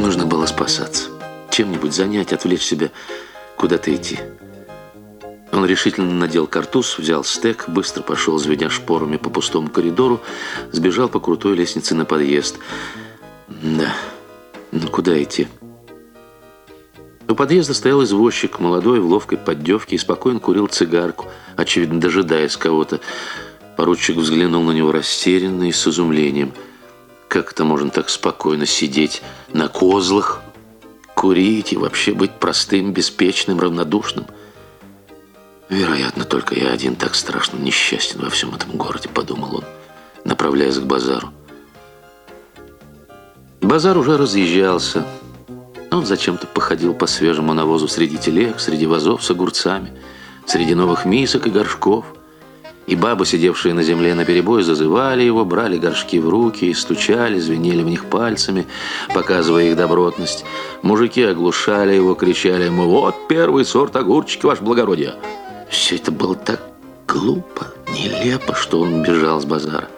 Нужно было спасаться. Чем-нибудь занять, отвлечь себя, куда-то идти. Он решительно надел картуз, взял стек, быстро пошел, звеня шпорами по пустому коридору, сбежал по крутой лестнице на подъезд. Да, ну куда идти? У подъезда стоял извозчик, молодой, в ловкой поддевке, и спокойно курил цигарку, очевидно, дожидаясь кого-то. Поручик взглянул на него растерянно и с изумлением. Как это можно так спокойно сидеть на козлах, курить и вообще быть простым, беспечным, равнодушным? Вероятно, только я один так страшно несчастен во всем этом городе, подумал он, направляясь к базару. Базар уже разъезжался. Он зачем-то походил по свежему навозу среди телег, среди вазов с огурцами, среди новых мисок и горшков. И бабы, сидевшие на земле на перебой, зазывали его, брали горшки в руки и стучали, звенели в них пальцами, показывая их добротность. Мужики оглушали его, кричали ему «Вот первый сорт огурчики, ваше благородие!» Все это было так глупо, нелепо, что он бежал с базара.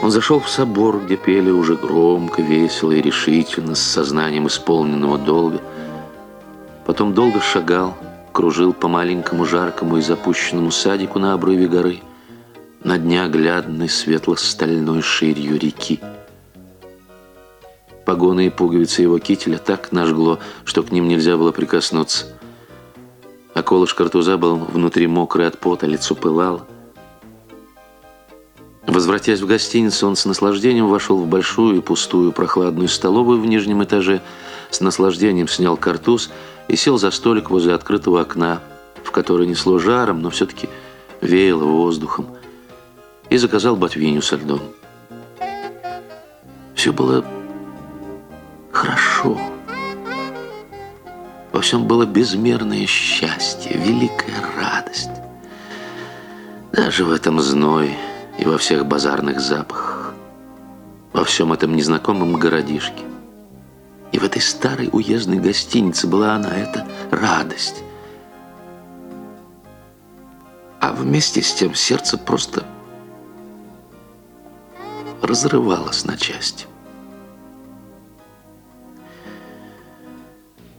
Он зашел в собор, где пели уже громко, весело и решительно, с сознанием исполненного долга. Потом долго шагал, кружил по маленькому жаркому и запущенному садику на обрыве горы, на дня светло-стальной ширью реки. Погоны и пуговицы его кителя так нажгло, что к ним нельзя было прикоснуться. А колыш картуза был внутри мокрый от пота, лицо пылало. Возвратясь в гостиницу, он с наслаждением вошел в большую и пустую прохладную столовую в нижнем этаже, с наслаждением снял картуз и сел за столик возле открытого окна, в которое несло жаром, но все-таки веяло воздухом, и заказал ботвиню со льдом. Все было хорошо. Во всем было безмерное счастье, великая радость. Даже в этом зной – и во всех базарных запахах, во всем этом незнакомом городишке. И в этой старой уездной гостинице была она, эта радость. А вместе с тем сердце просто разрывалось на части.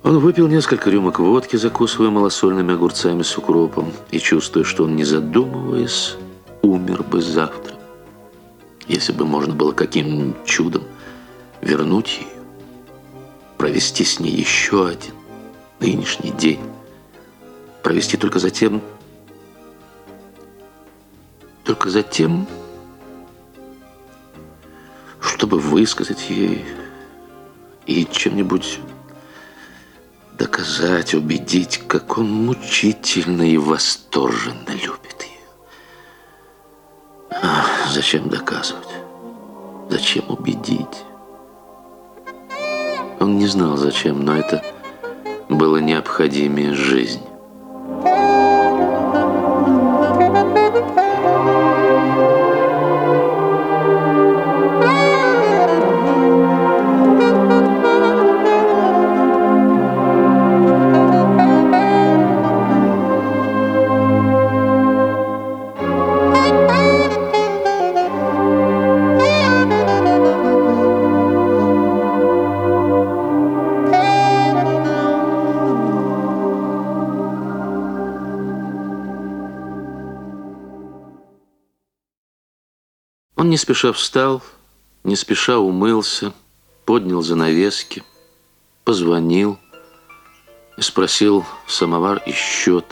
Он выпил несколько рюмок водки, закусывая малосольными огурцами с укропом, и чувствуя, что он, не задумываясь, умер бы завтра, если бы можно было каким чудом вернуть ее, провести с ней еще один нынешний день, провести только затем, только затем, чтобы высказать ей и чем-нибудь доказать, убедить, как он мучительно и восторженно любит. Зачем доказывать? Зачем убедить? Он не знал зачем, но это было необходимее жизни. Не спеша встал, не спеша умылся, поднял занавески, позвонил спросил самовар и счет.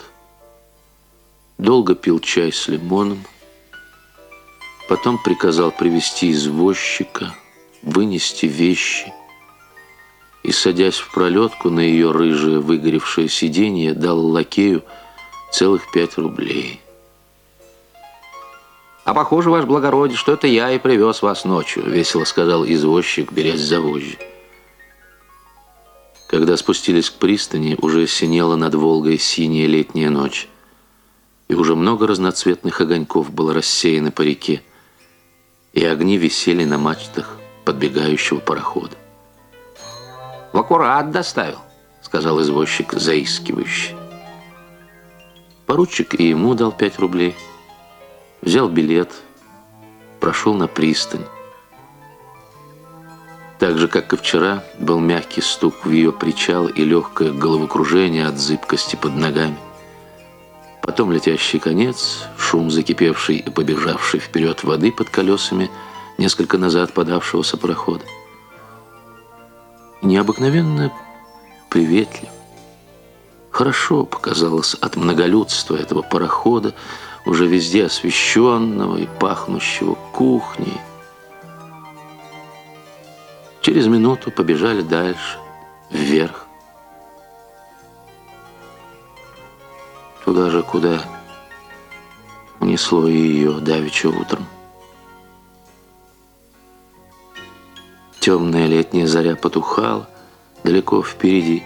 Долго пил чай с лимоном, потом приказал привести извозчика, вынести вещи и, садясь в пролетку на ее рыжее выгоревшее сиденье, дал лакею целых пять рублей. «А похоже, ваш благородие, что это я и привез вас ночью», — весело сказал извозчик, берясь за вожжи. Когда спустились к пристани, уже синела над Волгой синяя летняя ночь, и уже много разноцветных огоньков было рассеяно по реке, и огни висели на мачтах подбегающего парохода. «В аккурат доставил», — сказал извозчик заискивающий. Поручик и ему дал пять рублей — Взял билет, прошел на пристань. Так же, как и вчера, был мягкий стук в ее причал и легкое головокружение от зыбкости под ногами. Потом летящий конец, шум закипевший и побежавший вперед воды под колесами несколько назад подавшегося парохода. Необыкновенно приветлив. Хорошо показалось от многолюдства этого парохода, уже везде освещенного и пахнущего кухней. Через минуту побежали дальше, вверх. Туда же, куда унесло ее давеча утром. Темная летняя заря потухала далеко впереди,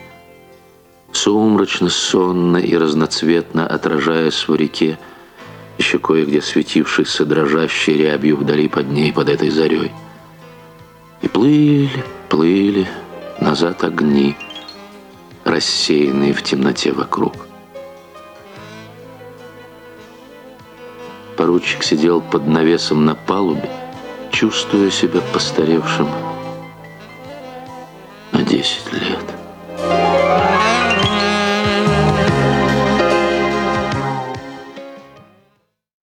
сумрачно, сонно и разноцветно отражаясь в реке, еще кое-где светившейся дрожащей рябью вдали под ней, под этой зарей. И плыли, плыли назад огни, рассеянные в темноте вокруг. Поручик сидел под навесом на палубе, чувствуя себя постаревшим на десять лет.